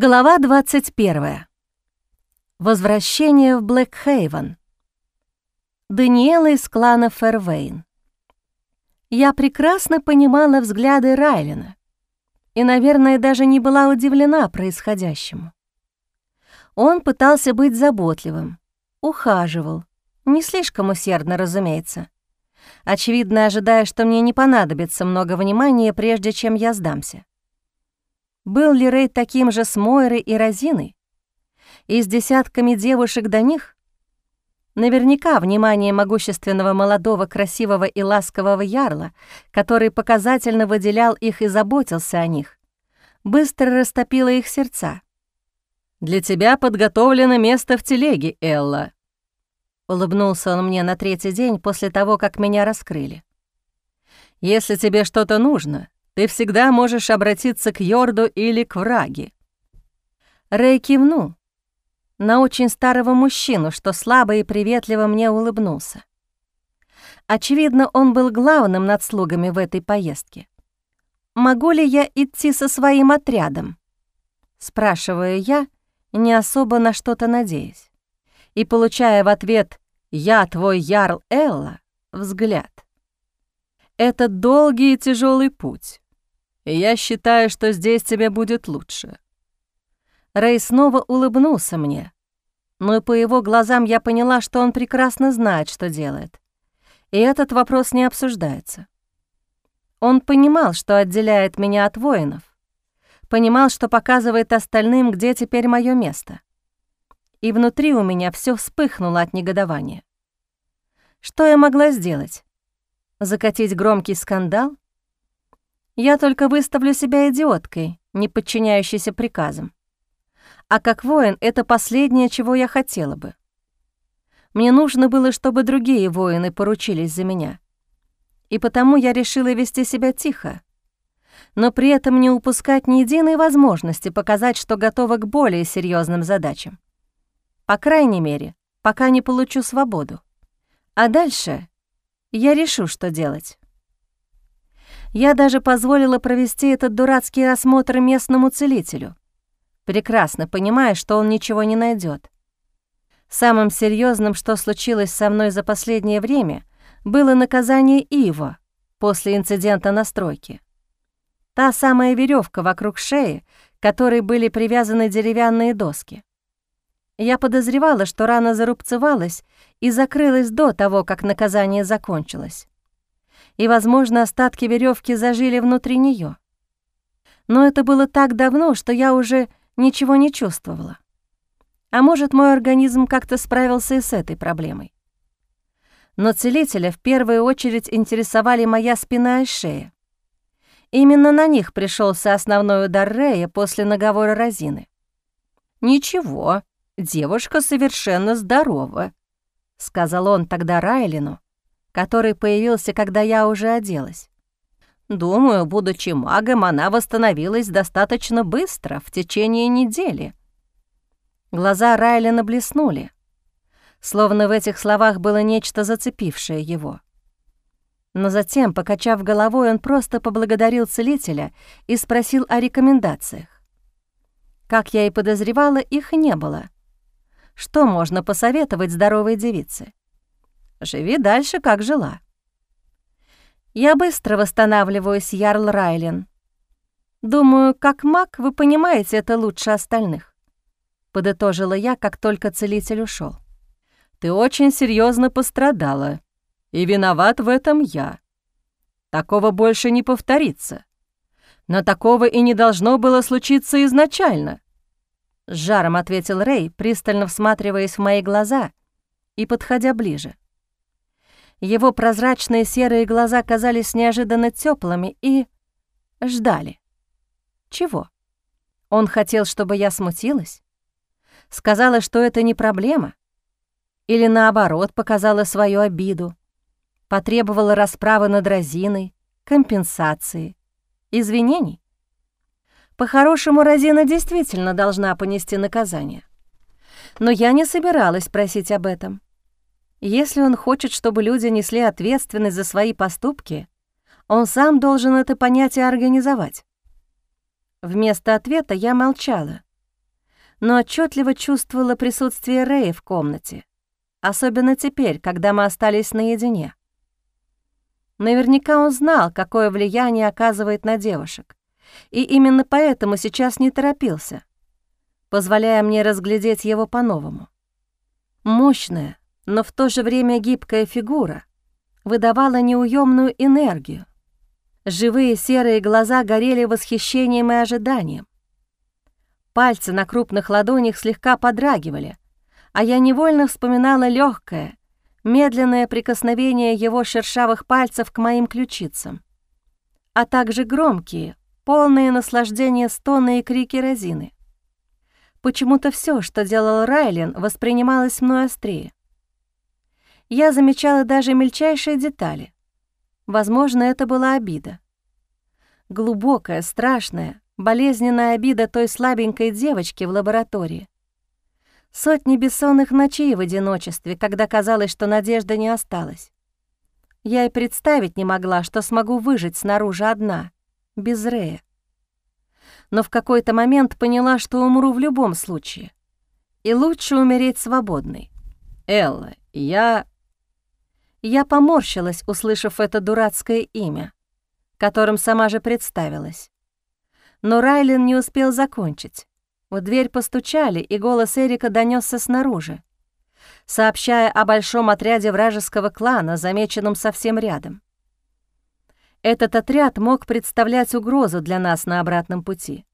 Глава 21. Возвращение в Блэкхейвен. Даниэла из клана Фервейн. Я прекрасно понимала взгляды Райлина и, наверное, даже не была удивлена происходящему. Он пытался быть заботливым, ухаживал, не слишком усердно, разумеется, очевидно ожидая, что мне не понадобится много внимания, прежде чем я сдамся. Был ли Рэй таким же с Мойрой и Розиной? И с десятками девушек до них? Наверняка внимание могущественного молодого, красивого и ласкового ярла, который показательно выделял их и заботился о них, быстро растопило их сердца. «Для тебя подготовлено место в телеге, Элла», — улыбнулся он мне на третий день после того, как меня раскрыли. «Если тебе что-то нужно, ты всегда можешь обратиться к Йорду или к Враге». Рэй кивнул на очень старого мужчину, что слабо и приветливо мне улыбнулся. Очевидно, он был главным над слугами в этой поездке. «Могу ли я идти со своим отрядом?» Спрашиваю я, не особо на что-то надеясь. И получая в ответ «Я твой ярл Элла» взгляд. Это долгий и тяжелый путь я считаю, что здесь тебе будет лучше». Рэй снова улыбнулся мне, но по его глазам я поняла, что он прекрасно знает, что делает. И этот вопрос не обсуждается. Он понимал, что отделяет меня от воинов, понимал, что показывает остальным, где теперь мое место. И внутри у меня все вспыхнуло от негодования. Что я могла сделать? Закатить громкий скандал? Я только выставлю себя идиоткой, не подчиняющейся приказам. А как воин — это последнее, чего я хотела бы. Мне нужно было, чтобы другие воины поручились за меня. И потому я решила вести себя тихо, но при этом не упускать ни единой возможности показать, что готова к более серьезным задачам. По крайней мере, пока не получу свободу. А дальше я решу, что делать. Я даже позволила провести этот дурацкий осмотр местному целителю, прекрасно понимая, что он ничего не найдет. Самым серьезным, что случилось со мной за последнее время, было наказание Ива после инцидента на стройке. Та самая веревка вокруг шеи, которой были привязаны деревянные доски. Я подозревала, что рана зарубцевалась и закрылась до того, как наказание закончилось и, возможно, остатки веревки зажили внутри нее. Но это было так давно, что я уже ничего не чувствовала. А может, мой организм как-то справился и с этой проблемой. Но целителя в первую очередь интересовали моя спина и шея. Именно на них пришелся основной удар Рея после наговора Розины. «Ничего, девушка совершенно здорова», — сказал он тогда Райлину, который появился, когда я уже оделась. Думаю, будучи магом, она восстановилась достаточно быстро, в течение недели. Глаза Райлина блеснули, словно в этих словах было нечто зацепившее его. Но затем, покачав головой, он просто поблагодарил целителя и спросил о рекомендациях. Как я и подозревала, их не было. Что можно посоветовать здоровой девице? Живи дальше, как жила. Я быстро восстанавливаюсь, Ярл Райлен. Думаю, как маг вы понимаете это лучше остальных. Подытожила я, как только целитель ушел. Ты очень серьезно пострадала, и виноват в этом я. Такого больше не повторится. Но такого и не должно было случиться изначально. С жаром ответил Рэй, пристально всматриваясь в мои глаза и подходя ближе. Его прозрачные серые глаза казались неожиданно теплыми и... ждали. Чего? Он хотел, чтобы я смутилась? Сказала, что это не проблема? Или наоборот, показала свою обиду? Потребовала расправы над Розиной, компенсации, извинений? По-хорошему, Розина действительно должна понести наказание. Но я не собиралась просить об этом. Если он хочет, чтобы люди несли ответственность за свои поступки, он сам должен это понятие организовать. Вместо ответа я молчала, но отчетливо чувствовала присутствие Рэя в комнате, особенно теперь, когда мы остались наедине. Наверняка он знал, какое влияние оказывает на девушек, и именно поэтому сейчас не торопился, позволяя мне разглядеть его по-новому. Мощная, но в то же время гибкая фигура выдавала неуемную энергию. Живые серые глаза горели восхищением и ожиданием. Пальцы на крупных ладонях слегка подрагивали, а я невольно вспоминала легкое, медленное прикосновение его шершавых пальцев к моим ключицам, а также громкие, полные наслаждения стоны и крики Розины. Почему-то все, что делал Райлен, воспринималось мной острее. Я замечала даже мельчайшие детали. Возможно, это была обида. Глубокая, страшная, болезненная обида той слабенькой девочки в лаборатории. Сотни бессонных ночей в одиночестве, когда казалось, что надежды не осталось. Я и представить не могла, что смогу выжить снаружи одна, без Рея но в какой-то момент поняла, что умру в любом случае. И лучше умереть свободной. «Элла, я...» Я поморщилась, услышав это дурацкое имя, которым сама же представилась. Но Райлен не успел закончить. В дверь постучали, и голос Эрика донесся снаружи, сообщая о большом отряде вражеского клана, замеченном совсем рядом. Этот отряд мог представлять угрозу для нас на обратном пути.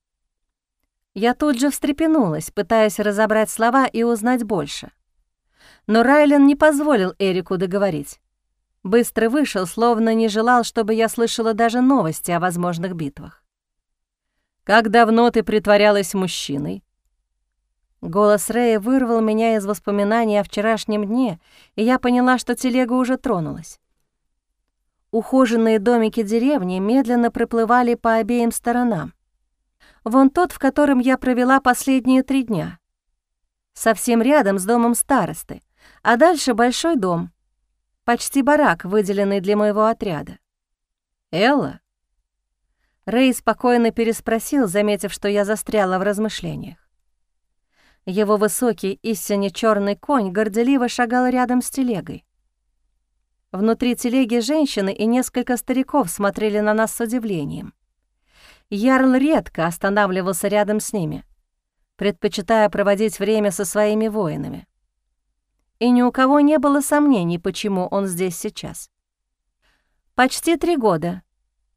Я тут же встрепенулась, пытаясь разобрать слова и узнать больше. Но Райлен не позволил Эрику договорить. Быстро вышел, словно не желал, чтобы я слышала даже новости о возможных битвах. «Как давно ты притворялась мужчиной?» Голос Рэя вырвал меня из воспоминаний о вчерашнем дне, и я поняла, что телега уже тронулась. Ухоженные домики деревни медленно проплывали по обеим сторонам. Вон тот, в котором я провела последние три дня. Совсем рядом с домом старосты, а дальше большой дом. Почти барак, выделенный для моего отряда. «Элла?» Рэй спокойно переспросил, заметив, что я застряла в размышлениях. Его высокий, истинно черный конь горделиво шагал рядом с телегой. Внутри телеги женщины и несколько стариков смотрели на нас с удивлением. Ярл редко останавливался рядом с ними, предпочитая проводить время со своими воинами. И ни у кого не было сомнений, почему он здесь сейчас. Почти три года,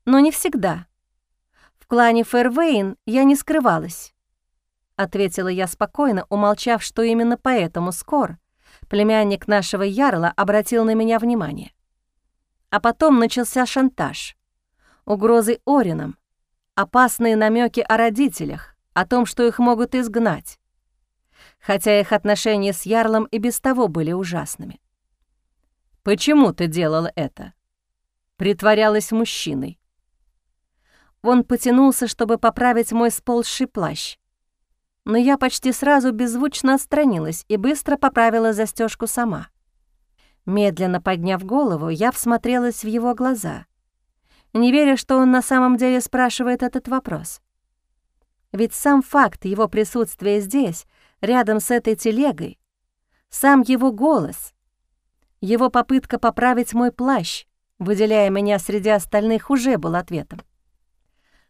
но не всегда. В клане Фэрвейн я не скрывалась, — ответила я спокойно, умолчав, что именно поэтому Скор племянник нашего ярла обратил на меня внимание. А потом начался шантаж. Угрозы Орином, опасные намеки о родителях, о том, что их могут изгнать. Хотя их отношения с Ярлом и без того были ужасными. «Почему ты делала это?» Притворялась мужчиной. Он потянулся, чтобы поправить мой сползший плащ но я почти сразу беззвучно отстранилась и быстро поправила застежку сама. Медленно подняв голову, я всмотрелась в его глаза, не веря, что он на самом деле спрашивает этот вопрос. Ведь сам факт его присутствия здесь, рядом с этой телегой, сам его голос, его попытка поправить мой плащ, выделяя меня среди остальных, уже был ответом.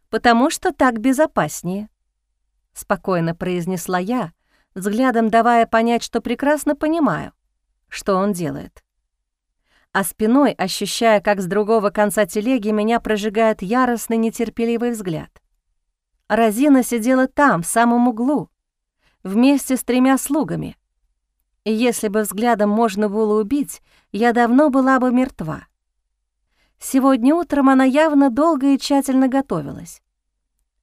«Потому что так безопаснее», спокойно произнесла я, взглядом давая понять, что прекрасно понимаю, что он делает. А спиной, ощущая, как с другого конца телеги меня прожигает яростный нетерпеливый взгляд. Розина сидела там, в самом углу, вместе с тремя слугами. Если бы взглядом можно было убить, я давно была бы мертва. Сегодня утром она явно долго и тщательно готовилась.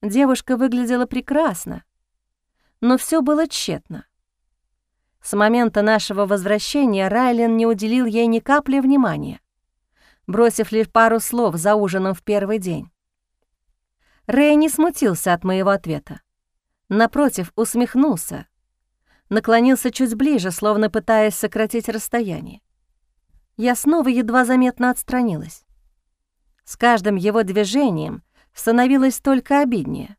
Девушка выглядела прекрасно, но все было тщетно. С момента нашего возвращения Райлен не уделил ей ни капли внимания, бросив лишь пару слов за ужином в первый день. Рэй не смутился от моего ответа. Напротив, усмехнулся, наклонился чуть ближе, словно пытаясь сократить расстояние. Я снова едва заметно отстранилась. С каждым его движением становилось только обиднее.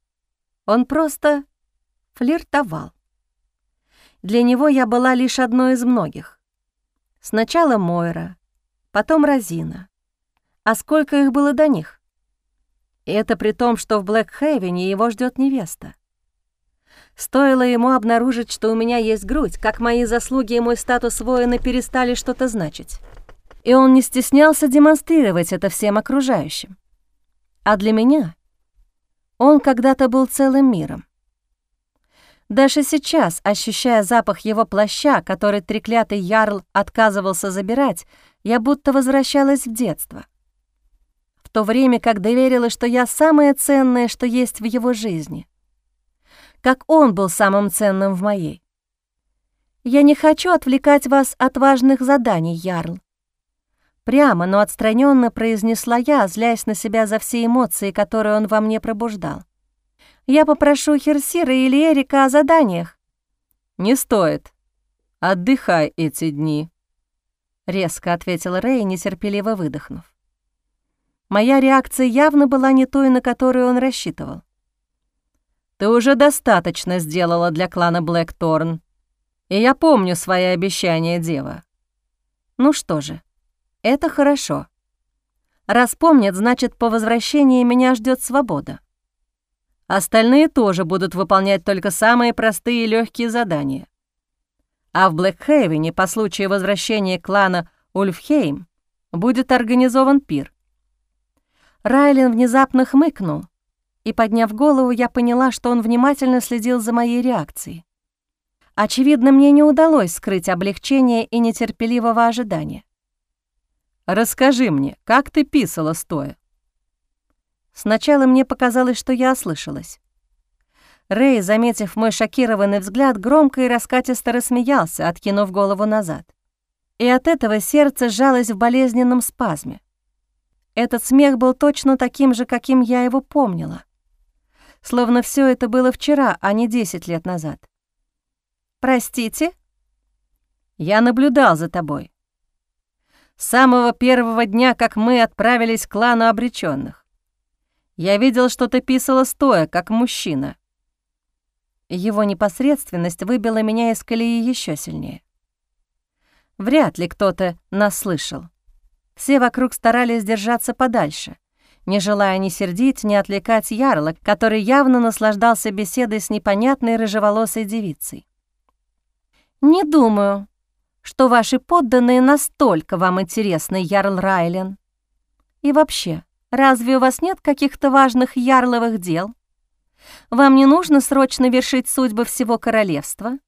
Он просто флиртовал. Для него я была лишь одной из многих. Сначала Мойра, потом Розина. А сколько их было до них? И это при том, что в Блэкхейвене его ждет невеста. Стоило ему обнаружить, что у меня есть грудь, как мои заслуги и мой статус воина перестали что-то значить. И он не стеснялся демонстрировать это всем окружающим. А для меня он когда-то был целым миром. Даже сейчас, ощущая запах его плаща, который треклятый ярл отказывался забирать, я будто возвращалась в детство. В то время как доверила, что я самое ценное, что есть в его жизни. Как он был самым ценным в моей. Я не хочу отвлекать вас от важных заданий, Ярл. Прямо, но отстраненно произнесла я, злясь на себя за все эмоции, которые он во мне пробуждал. Я попрошу Херсира или Эрика о заданиях». «Не стоит. Отдыхай эти дни», — резко ответил Рэй, нетерпеливо выдохнув. Моя реакция явно была не той, на которую он рассчитывал. «Ты уже достаточно сделала для клана Блэкторн, и я помню свои обещания, дева». «Ну что же, это хорошо. Раз помнят, значит, по возвращении меня ждет свобода. Остальные тоже будут выполнять только самые простые и легкие задания. А в Блэкхейвене по случаю возвращения клана Ульфхейм будет организован пир. Райлен внезапно хмыкнул, и, подняв голову, я поняла, что он внимательно следил за моей реакцией. Очевидно, мне не удалось скрыть облегчение и нетерпеливого ожидания. «Расскажи мне, как ты писала стоя?» Сначала мне показалось, что я ослышалась. Рэй, заметив мой шокированный взгляд, громко и раскатисто рассмеялся, откинув голову назад. И от этого сердце сжалось в болезненном спазме. Этот смех был точно таким же, каким я его помнила. Словно все это было вчера, а не десять лет назад. «Простите?» «Я наблюдал за тобой. С самого первого дня, как мы отправились к клану обреченных. Я видел, что ты писала стоя, как мужчина». Его непосредственность выбила меня из колеи еще сильнее. Вряд ли кто-то нас слышал. Все вокруг старались держаться подальше, не желая ни сердить, ни отвлекать Ярла, который явно наслаждался беседой с непонятной рыжеволосой девицей. «Не думаю, что ваши подданные настолько вам интересны, Ярл Райлен. И вообще, Разве у вас нет каких-то важных ярловых дел? Вам не нужно срочно вершить судьбы всего королевства?»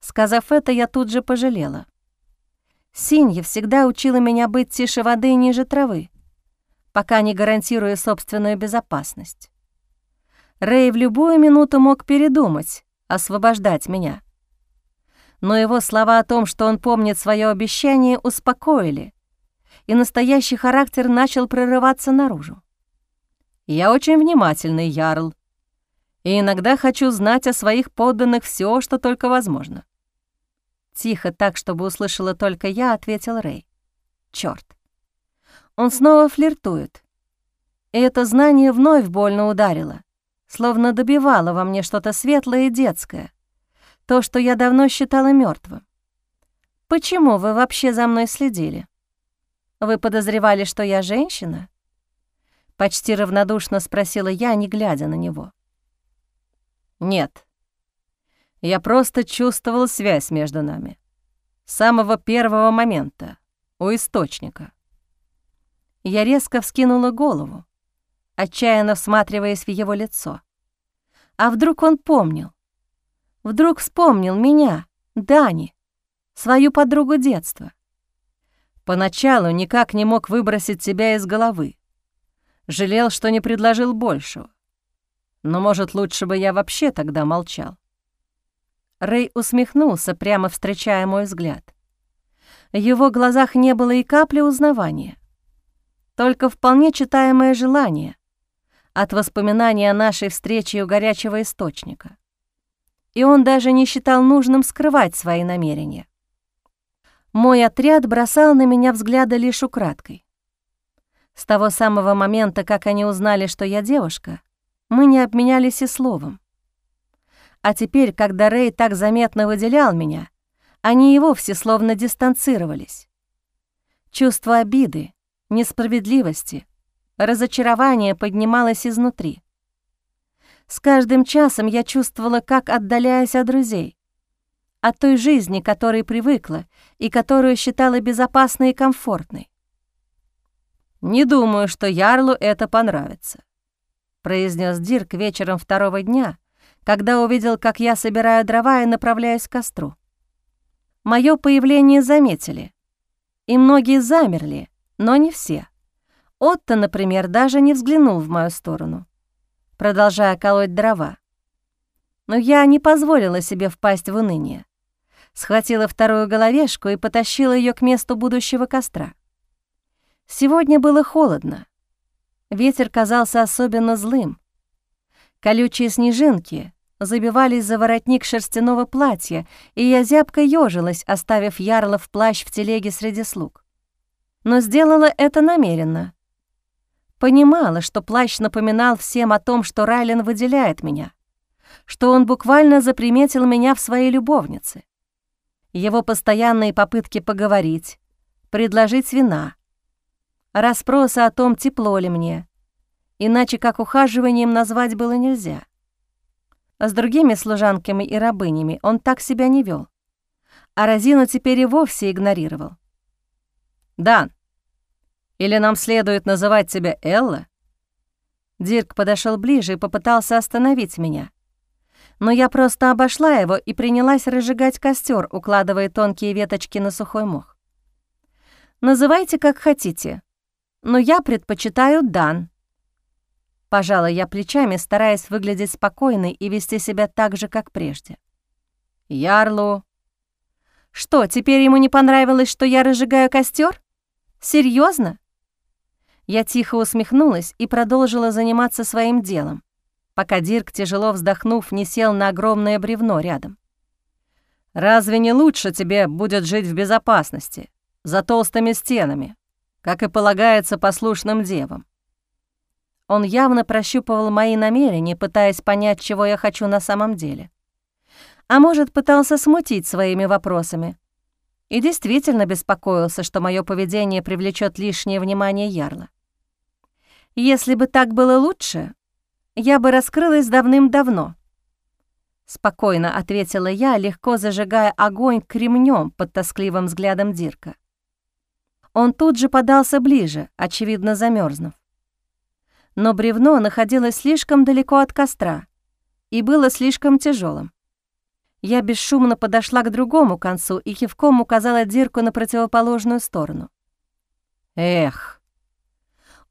Сказав это, я тут же пожалела. Синья всегда учила меня быть тише воды ниже травы, пока не гарантируя собственную безопасность. Рэй в любую минуту мог передумать, освобождать меня. Но его слова о том, что он помнит свое обещание, успокоили, и настоящий характер начал прорываться наружу. «Я очень внимательный, Ярл, и иногда хочу знать о своих подданных все, что только возможно». Тихо, так, чтобы услышала только я, ответил Рэй. Черт, Он снова флиртует. И это знание вновь больно ударило, словно добивало во мне что-то светлое и детское, то, что я давно считала мертвым. Почему вы вообще за мной следили? Вы подозревали, что я женщина?» Почти равнодушно спросила я, не глядя на него. «Нет. Я просто чувствовал связь между нами. С самого первого момента, у источника». Я резко вскинула голову, отчаянно всматриваясь в его лицо. А вдруг он помнил? Вдруг вспомнил меня, Дани, свою подругу детства. Поначалу никак не мог выбросить тебя из головы. Жалел, что не предложил большего. Но, может, лучше бы я вообще тогда молчал. Рэй усмехнулся, прямо встречая мой взгляд. В его глазах не было и капли узнавания. Только вполне читаемое желание от воспоминания о нашей встрече у горячего источника. И он даже не считал нужным скрывать свои намерения. Мой отряд бросал на меня взгляды лишь украдкой. С того самого момента, как они узнали, что я девушка, мы не обменялись и словом. А теперь, когда Рэй так заметно выделял меня, они и вовсе словно дистанцировались. Чувство обиды, несправедливости, разочарования поднималось изнутри. С каждым часом я чувствовала, как отдаляясь от друзей, от той жизни, которой привыкла и которую считала безопасной и комфортной. «Не думаю, что Ярлу это понравится», — произнес Дирк вечером второго дня, когда увидел, как я собираю дрова и направляюсь к костру. Моё появление заметили, и многие замерли, но не все. Отто, например, даже не взглянул в мою сторону, продолжая колоть дрова. Но я не позволила себе впасть в уныние. Схватила вторую головешку и потащила ее к месту будущего костра. Сегодня было холодно. Ветер казался особенно злым. Колючие снежинки забивались за воротник шерстяного платья, и я зябко ёжилась, оставив Ярла в плащ в телеге среди слуг. Но сделала это намеренно. Понимала, что плащ напоминал всем о том, что Райлен выделяет меня, что он буквально заприметил меня в своей любовнице. Его постоянные попытки поговорить, предложить вина — расспросы о том, тепло ли мне. Иначе как ухаживанием назвать было нельзя. С другими служанками и рабынями он так себя не вел. А Розину теперь и вовсе игнорировал. «Дан, или нам следует называть тебя Элла?» Дирк подошел ближе и попытался остановить меня. Но я просто обошла его и принялась разжигать костер, укладывая тонкие веточки на сухой мох. «Называйте, как хотите», но я предпочитаю Дан». Пожала я плечами, стараясь выглядеть спокойной и вести себя так же, как прежде. «Ярлу». «Что, теперь ему не понравилось, что я разжигаю костер? Серьезно? Я тихо усмехнулась и продолжила заниматься своим делом, пока Дирк, тяжело вздохнув, не сел на огромное бревно рядом. «Разве не лучше тебе будет жить в безопасности, за толстыми стенами?» как и полагается послушным девам. Он явно прощупывал мои намерения, пытаясь понять, чего я хочу на самом деле. А может, пытался смутить своими вопросами. И действительно беспокоился, что мое поведение привлечет лишнее внимание Ярла. Если бы так было лучше, я бы раскрылась давным-давно. Спокойно ответила я, легко зажигая огонь кремнем под тоскливым взглядом Дирка. Он тут же подался ближе, очевидно замерзнув. Но бревно находилось слишком далеко от костра и было слишком тяжелым. Я бесшумно подошла к другому концу и кивком указала Дирку на противоположную сторону. «Эх!»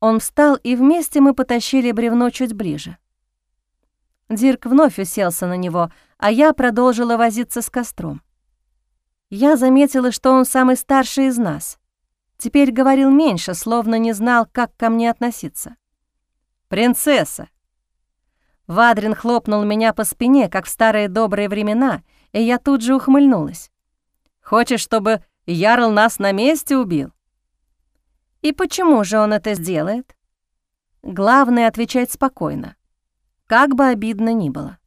Он встал, и вместе мы потащили бревно чуть ближе. Дирк вновь уселся на него, а я продолжила возиться с костром. Я заметила, что он самый старший из нас — Теперь говорил меньше, словно не знал, как ко мне относиться. «Принцесса!» Вадрин хлопнул меня по спине, как в старые добрые времена, и я тут же ухмыльнулась. «Хочешь, чтобы Ярл нас на месте убил?» «И почему же он это сделает?» Главное — отвечать спокойно, как бы обидно ни было.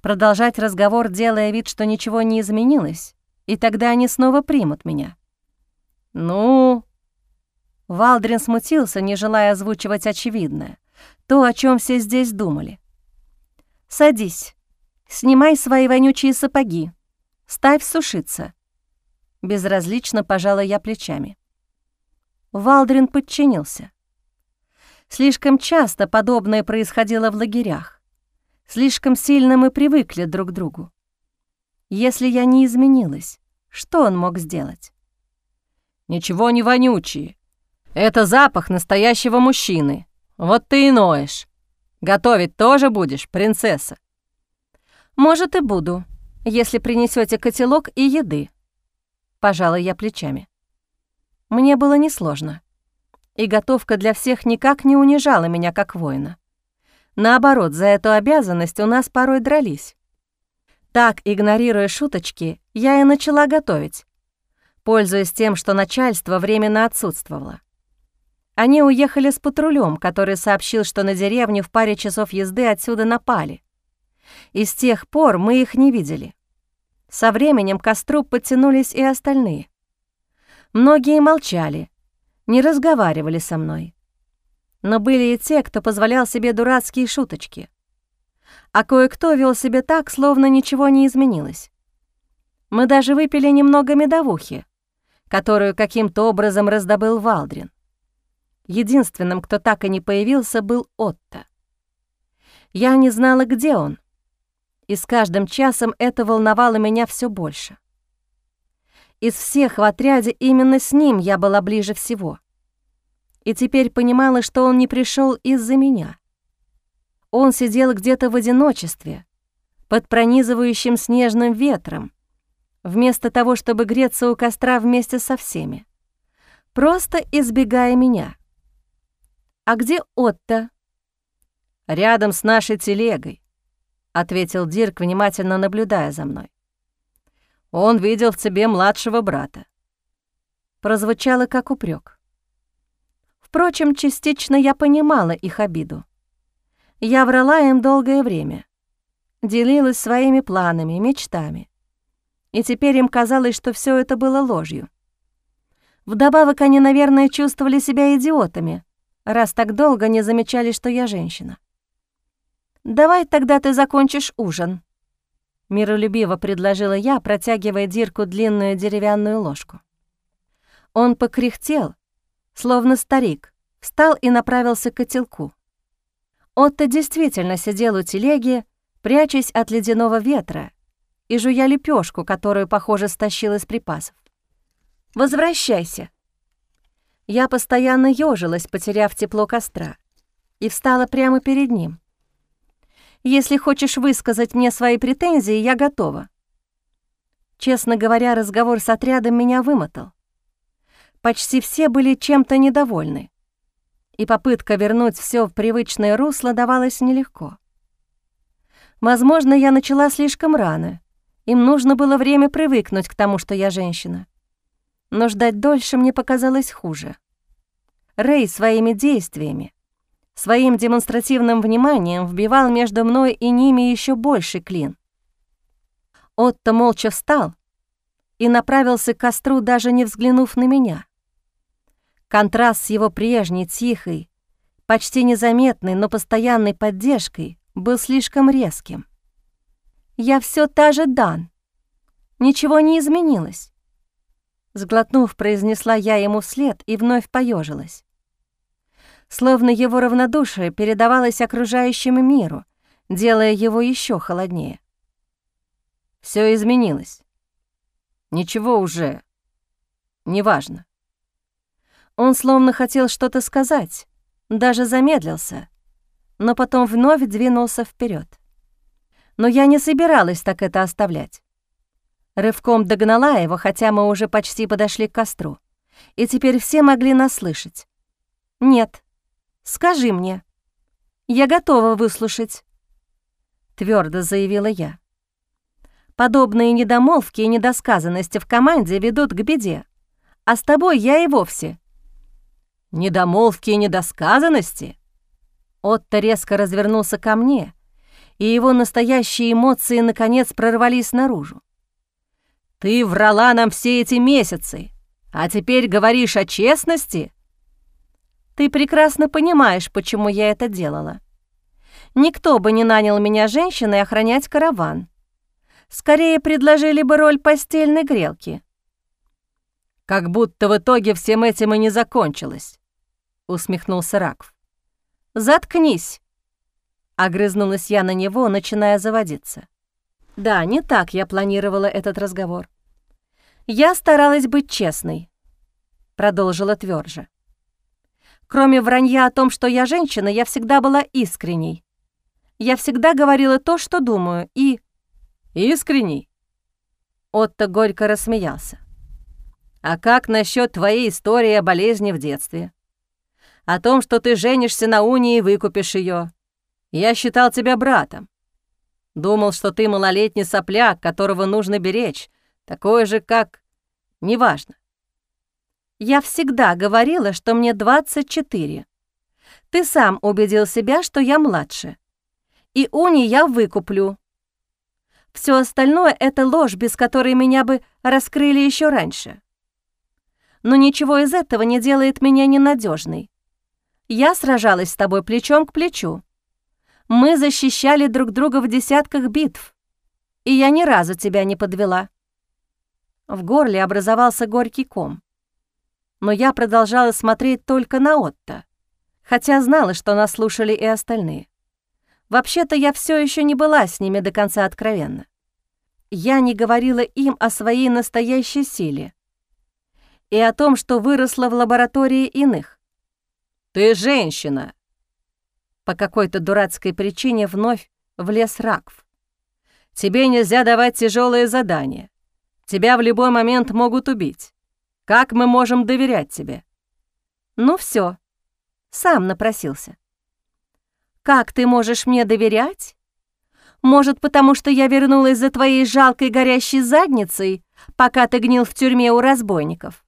Продолжать разговор, делая вид, что ничего не изменилось, и тогда они снова примут меня. «Ну...» Валдрин смутился, не желая озвучивать очевидное, то, о чем все здесь думали. «Садись, снимай свои вонючие сапоги, ставь сушиться». Безразлично пожала я плечами. Валдрин подчинился. Слишком часто подобное происходило в лагерях. Слишком сильно мы привыкли друг к другу. Если я не изменилась, что он мог сделать? Ничего не вонючие. Это запах настоящего мужчины. Вот ты и ноешь. Готовить тоже будешь, принцесса? Может, и буду, если принесете котелок и еды. Пожала я плечами. Мне было несложно. И готовка для всех никак не унижала меня как воина. Наоборот, за эту обязанность у нас порой дрались. Так, игнорируя шуточки, я и начала готовить, пользуясь тем, что начальство временно отсутствовало. Они уехали с патрулем, который сообщил, что на деревню в паре часов езды отсюда напали. И с тех пор мы их не видели. Со временем к костру подтянулись и остальные. Многие молчали, не разговаривали со мной. Но были и те, кто позволял себе дурацкие шуточки. А кое-кто вел себя так, словно ничего не изменилось. Мы даже выпили немного медовухи, которую каким-то образом раздобыл Валдрин. Единственным, кто так и не появился, был Отто. Я не знала, где он, и с каждым часом это волновало меня все больше. Из всех в отряде именно с ним я была ближе всего. И теперь понимала, что он не пришел из-за меня. Он сидел где-то в одиночестве, под пронизывающим снежным ветром, вместо того, чтобы греться у костра вместе со всеми, просто избегая меня. «А где Отто?» «Рядом с нашей телегой», — ответил Дирк, внимательно наблюдая за мной. «Он видел в тебе младшего брата». Прозвучало как упрек. Впрочем, частично я понимала их обиду. Я врала им долгое время, делилась своими планами, мечтами. И теперь им казалось, что все это было ложью. Вдобавок они, наверное, чувствовали себя идиотами, раз так долго не замечали, что я женщина. «Давай тогда ты закончишь ужин», — миролюбиво предложила я, протягивая Дирку длинную деревянную ложку. Он покряхтел, словно старик, встал и направился к котелку. Отто действительно сидел у телеги, прячась от ледяного ветра и жуя лепешку, которую, похоже, стащил из припасов. «Возвращайся», я постоянно ёжилась, потеряв тепло костра, и встала прямо перед ним. «Если хочешь высказать мне свои претензии, я готова». Честно говоря, разговор с отрядом меня вымотал. Почти все были чем-то недовольны, и попытка вернуть все в привычное русло давалась нелегко. Возможно, я начала слишком рано. Им нужно было время привыкнуть к тому, что я женщина но ждать дольше мне показалось хуже. Рэй своими действиями, своим демонстративным вниманием вбивал между мной и ними еще больше клин. Отто молча встал и направился к костру, даже не взглянув на меня. Контраст с его прежней, тихой, почти незаметной, но постоянной поддержкой был слишком резким. «Я все та же Дан. Ничего не изменилось. Сглотнув, произнесла я ему вслед и вновь поежилась. Словно его равнодушие передавалось окружающему миру, делая его еще холоднее. Все изменилось. Ничего уже. Неважно. Он словно хотел что-то сказать, даже замедлился, но потом вновь двинулся вперед. Но я не собиралась так это оставлять. Рывком догнала его, хотя мы уже почти подошли к костру. И теперь все могли нас слышать. «Нет, скажи мне. Я готова выслушать», — твердо заявила я. «Подобные недомолвки и недосказанности в команде ведут к беде, а с тобой я и вовсе». «Недомолвки и недосказанности?» Отто резко развернулся ко мне, и его настоящие эмоции наконец прорвались наружу. Ты врала нам все эти месяцы, а теперь говоришь о честности? Ты прекрасно понимаешь, почему я это делала. Никто бы не нанял меня женщиной охранять караван. Скорее предложили бы роль постельной грелки. Как будто в итоге всем этим и не закончилось, усмехнулся Ракв. Заткнись, огрызнулась я на него, начиная заводиться. Да, не так я планировала этот разговор. «Я старалась быть честной», — продолжила тверже. «Кроме вранья о том, что я женщина, я всегда была искренней. Я всегда говорила то, что думаю, и...» «Искренней?» Отто горько рассмеялся. «А как насчет твоей истории о болезни в детстве? О том, что ты женишься на Уне и выкупишь ее? Я считал тебя братом. Думал, что ты малолетний сопляк, которого нужно беречь, такое же, как... Неважно. Я всегда говорила, что мне 24. Ты сам убедил себя, что я младше. и уни я выкуплю. Все остальное — это ложь, без которой меня бы раскрыли еще раньше. Но ничего из этого не делает меня ненадежной. Я сражалась с тобой плечом к плечу. Мы защищали друг друга в десятках битв, и я ни разу тебя не подвела. В горле образовался горький ком. Но я продолжала смотреть только на Отто, хотя знала, что нас слушали и остальные. Вообще-то я все еще не была с ними до конца откровенна. Я не говорила им о своей настоящей силе и о том, что выросла в лаборатории иных. «Ты женщина!» По какой-то дурацкой причине вновь влез Ракв. «Тебе нельзя давать тяжелые задания. Тебя в любой момент могут убить. Как мы можем доверять тебе?» «Ну все, сам напросился». «Как ты можешь мне доверять? Может, потому что я вернулась за твоей жалкой горящей задницей, пока ты гнил в тюрьме у разбойников?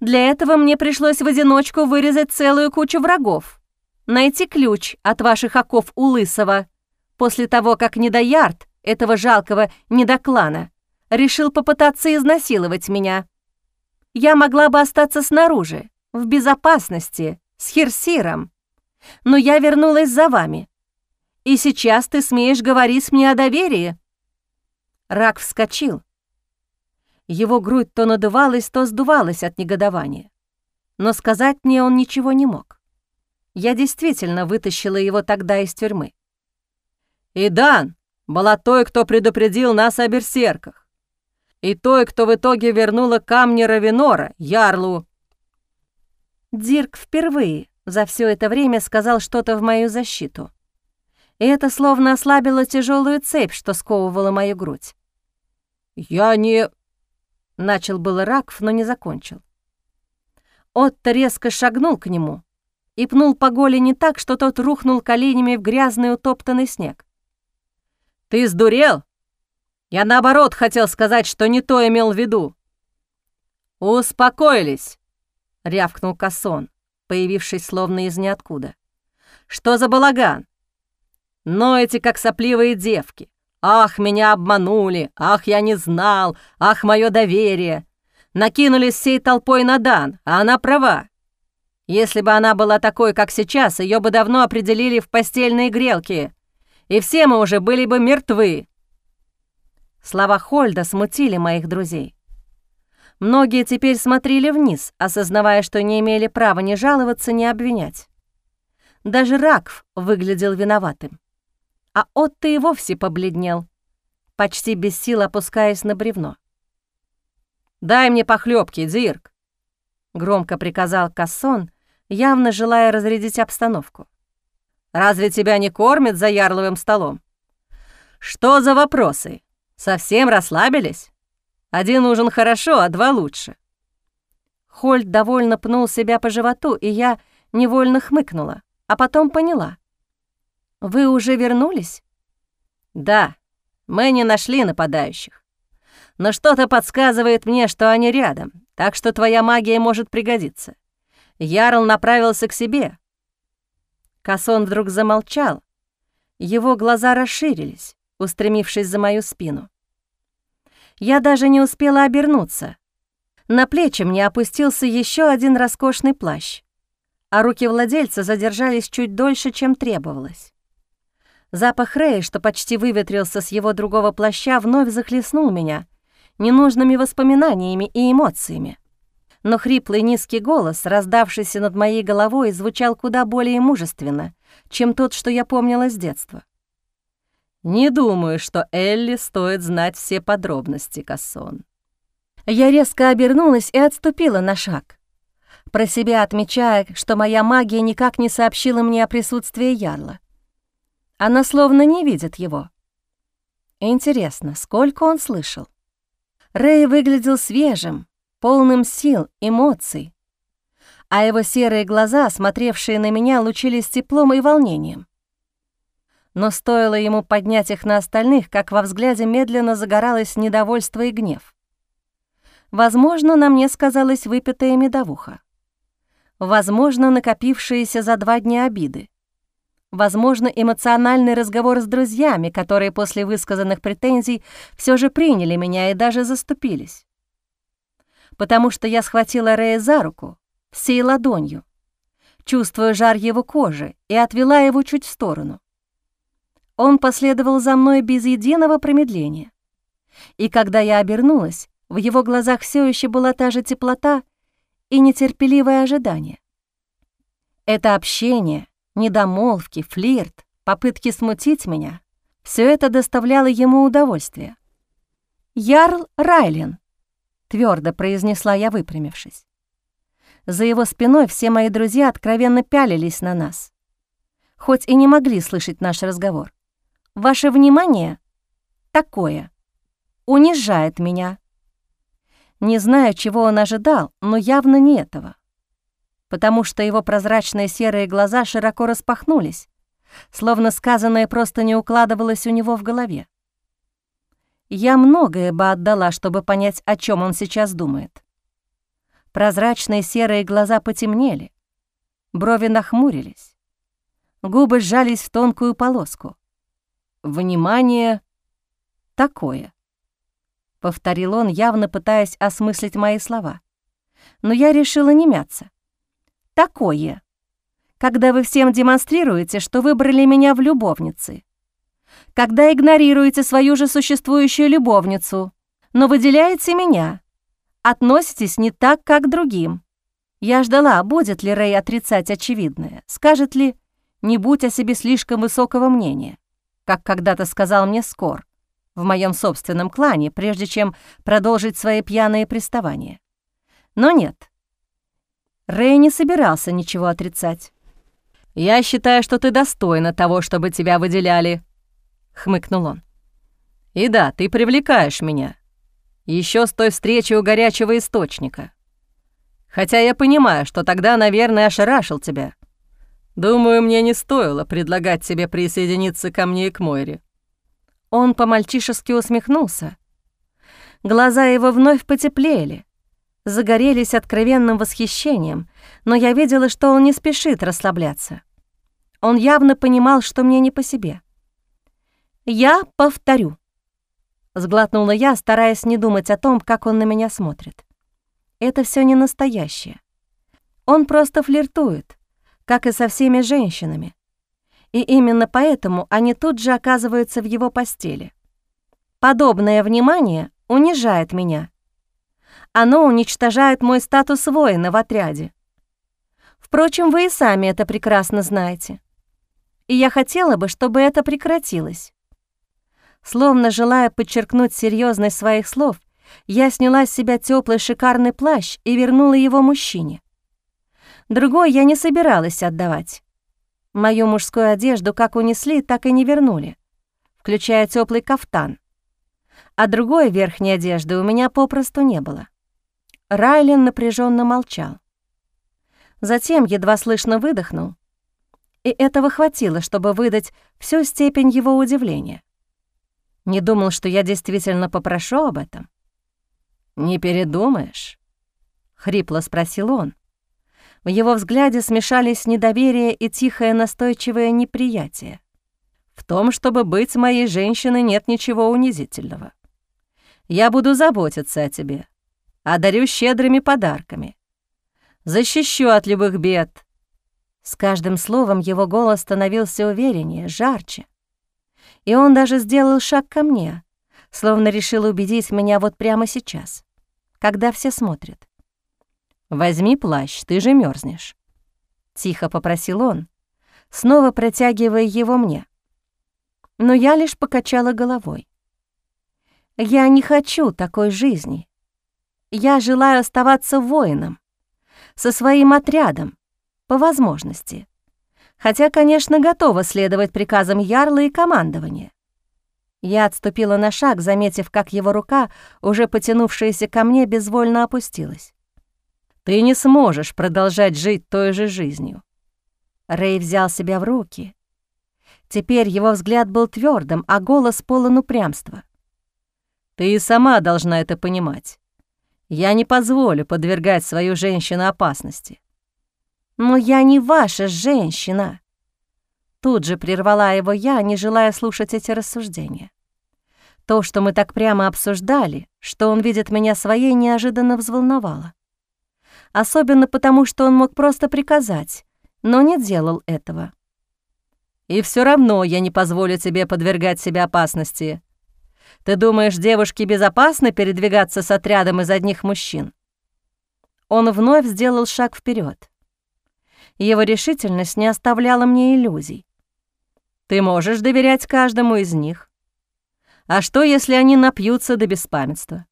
Для этого мне пришлось в одиночку вырезать целую кучу врагов, найти ключ от ваших оков у Лысого, после того, как недоярд этого жалкого недоклана решил попытаться изнасиловать меня. Я могла бы остаться снаружи, в безопасности, с Херсиром, но я вернулась за вами. И сейчас ты смеешь говорить мне о доверии?» Рак вскочил. Его грудь то надувалась, то сдувалась от негодования. Но сказать мне он ничего не мог. Я действительно вытащила его тогда из тюрьмы. «И Дан была той, кто предупредил нас о берсерках и той, кто в итоге вернула камни Равинора, Ярлу». Дирк впервые за все это время сказал что-то в мою защиту. И это словно ослабило тяжелую цепь, что сковывала мою грудь. «Я не...» — начал было Раков, но не закончил. Отто резко шагнул к нему и пнул по голени так, что тот рухнул коленями в грязный утоптанный снег. «Ты сдурел?» Я наоборот хотел сказать, что не то имел в виду. «Успокоились», — рявкнул Кассон, появившись словно из ниоткуда. «Что за балаган? Но эти как сопливые девки. Ах, меня обманули, ах, я не знал, ах, мое доверие. Накинулись всей толпой на Дан, а она права. Если бы она была такой, как сейчас, ее бы давно определили в постельные грелки, и все мы уже были бы мертвы. Слова Хольда смутили моих друзей. Многие теперь смотрели вниз, осознавая, что не имели права ни жаловаться, ни обвинять. Даже Ракв выглядел виноватым. А Отто и вовсе побледнел, почти без сил опускаясь на бревно. «Дай мне похлебки, Дирк!» — громко приказал Кассон, явно желая разрядить обстановку. «Разве тебя не кормят за ярловым столом? Что за вопросы?» Совсем расслабились? Один ужин хорошо, а два лучше». Хольд довольно пнул себя по животу, и я невольно хмыкнула, а потом поняла. «Вы уже вернулись?» «Да, мы не нашли нападающих. Но что-то подсказывает мне, что они рядом, так что твоя магия может пригодиться. Ярл направился к себе». Касон вдруг замолчал. Его глаза расширились устремившись за мою спину. Я даже не успела обернуться. На плечи мне опустился еще один роскошный плащ, а руки владельца задержались чуть дольше, чем требовалось. Запах Рэя, что почти выветрился с его другого плаща, вновь захлестнул меня ненужными воспоминаниями и эмоциями. Но хриплый низкий голос, раздавшийся над моей головой, звучал куда более мужественно, чем тот, что я помнила с детства. Не думаю, что Элли стоит знать все подробности, Кассон. Я резко обернулась и отступила на шаг, про себя отмечая, что моя магия никак не сообщила мне о присутствии Ярла. Она словно не видит его. Интересно, сколько он слышал? Рэй выглядел свежим, полным сил, эмоций, а его серые глаза, смотревшие на меня, лучились теплом и волнением но стоило ему поднять их на остальных, как во взгляде медленно загоралось недовольство и гнев. Возможно, на мне сказалась выпитая медовуха. Возможно, накопившиеся за два дня обиды. Возможно, эмоциональный разговор с друзьями, которые после высказанных претензий все же приняли меня и даже заступились. Потому что я схватила Рэя за руку, всей ладонью, чувствуя жар его кожи, и отвела его чуть в сторону. Он последовал за мной без единого промедления. И когда я обернулась, в его глазах все еще была та же теплота и нетерпеливое ожидание. Это общение, недомолвки, флирт, попытки смутить меня — все это доставляло ему удовольствие. «Ярл Райлен», — твердо произнесла я, выпрямившись. За его спиной все мои друзья откровенно пялились на нас, хоть и не могли слышать наш разговор. «Ваше внимание такое унижает меня». Не знаю, чего он ожидал, но явно не этого потому что его прозрачные серые глаза широко распахнулись, словно сказанное просто не укладывалось у него в голове. Я многое бы отдала, чтобы понять, о чем он сейчас думает. Прозрачные серые глаза потемнели, брови нахмурились, губы сжались в тонкую полоску. «Внимание такое», — повторил он, явно пытаясь осмыслить мои слова. Но я решила не мяться. Такое, когда вы всем демонстрируете, что выбрали меня в любовницы, когда игнорируете свою же существующую любовницу, но выделяете меня, относитесь не так, как другим. Я ждала, будет ли Рэй отрицать очевидное, скажет ли «не будь о себе слишком высокого мнения», как когда-то сказал мне Скор в моем собственном клане, прежде чем продолжить свои пьяные приставания. Но нет, Рэй не собирался ничего отрицать. «Я считаю, что ты достойна того, чтобы тебя выделяли», — хмыкнул он. «И да, ты привлекаешь меня. Еще с той встречи у горячего источника. Хотя я понимаю, что тогда, наверное, ошарашил тебя. Думаю, мне не стоило предлагать тебе присоединиться ко мне и к Мойре». Он по-мальчишески усмехнулся. Глаза его вновь потеплели загорелись откровенным восхищением, но я видела, что он не спешит расслабляться. Он явно понимал, что мне не по себе. «Я повторю», — сглотнула я, стараясь не думать о том, как он на меня смотрит. «Это все не настоящее. Он просто флиртует, как и со всеми женщинами. И именно поэтому они тут же оказываются в его постели. Подобное внимание унижает меня» Оно уничтожает мой статус воина в отряде. Впрочем, вы и сами это прекрасно знаете. И я хотела бы, чтобы это прекратилось. Словно желая подчеркнуть серьезность своих слов, я сняла с себя теплый шикарный плащ и вернула его мужчине. Другой я не собиралась отдавать. Мою мужскую одежду как унесли, так и не вернули, включая теплый кафтан. А другой верхней одежды у меня попросту не было. Райлен напряженно молчал. Затем едва слышно выдохнул, и этого хватило, чтобы выдать всю степень его удивления. Не думал, что я действительно попрошу об этом. «Не передумаешь?» — хрипло спросил он. В его взгляде смешались недоверие и тихое настойчивое неприятие. В том, чтобы быть моей женщиной, нет ничего унизительного. Я буду заботиться о тебе, одарю щедрыми подарками. Защищу от любых бед». С каждым словом его голос становился увереннее, жарче. И он даже сделал шаг ко мне, словно решил убедить меня вот прямо сейчас, когда все смотрят. «Возьми плащ, ты же мерзнешь. тихо попросил он, снова протягивая его мне. Но я лишь покачала головой. «Я не хочу такой жизни. Я желаю оставаться воином, со своим отрядом, по возможности. Хотя, конечно, готова следовать приказам Ярла и командования. Я отступила на шаг, заметив, как его рука, уже потянувшаяся ко мне, безвольно опустилась. «Ты не сможешь продолжать жить той же жизнью». Рэй взял себя в руки. Теперь его взгляд был твердым, а голос полон упрямства. «Ты и сама должна это понимать. Я не позволю подвергать свою женщину опасности. Но я не ваша женщина. Тут же прервала его я, не желая слушать эти рассуждения. То, что мы так прямо обсуждали, что он видит меня своей, неожиданно взволновало. Особенно потому, что он мог просто приказать, но не делал этого. «И все равно я не позволю тебе подвергать себя опасности. Ты думаешь, девушке безопасно передвигаться с отрядом из одних мужчин?» Он вновь сделал шаг вперед. Его решительность не оставляла мне иллюзий. Ты можешь доверять каждому из них. А что, если они напьются до беспамятства?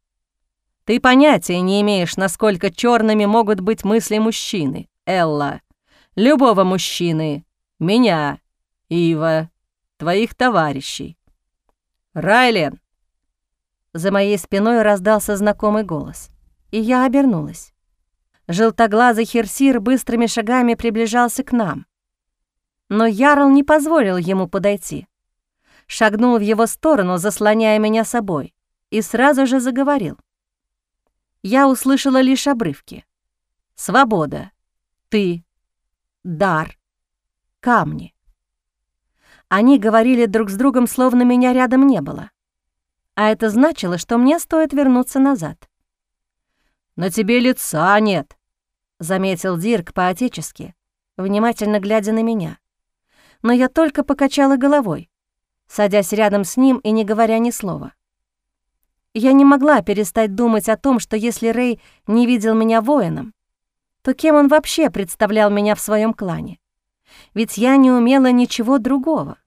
Ты понятия не имеешь, насколько черными могут быть мысли мужчины, Элла, любого мужчины, меня, Ива, твоих товарищей. Райлен. За моей спиной раздался знакомый голос, и я обернулась. Желтоглазый Херсир быстрыми шагами приближался к нам но Ярл не позволил ему подойти. Шагнул в его сторону, заслоняя меня собой, и сразу же заговорил. Я услышала лишь обрывки. «Свобода», «ты», «дар», «камни». Они говорили друг с другом, словно меня рядом не было. А это значило, что мне стоит вернуться назад. «На тебе лица нет», — заметил Дирк по-отечески, внимательно глядя на меня но я только покачала головой, садясь рядом с ним и не говоря ни слова. Я не могла перестать думать о том, что если Рэй не видел меня воином, то кем он вообще представлял меня в своем клане? Ведь я не умела ничего другого.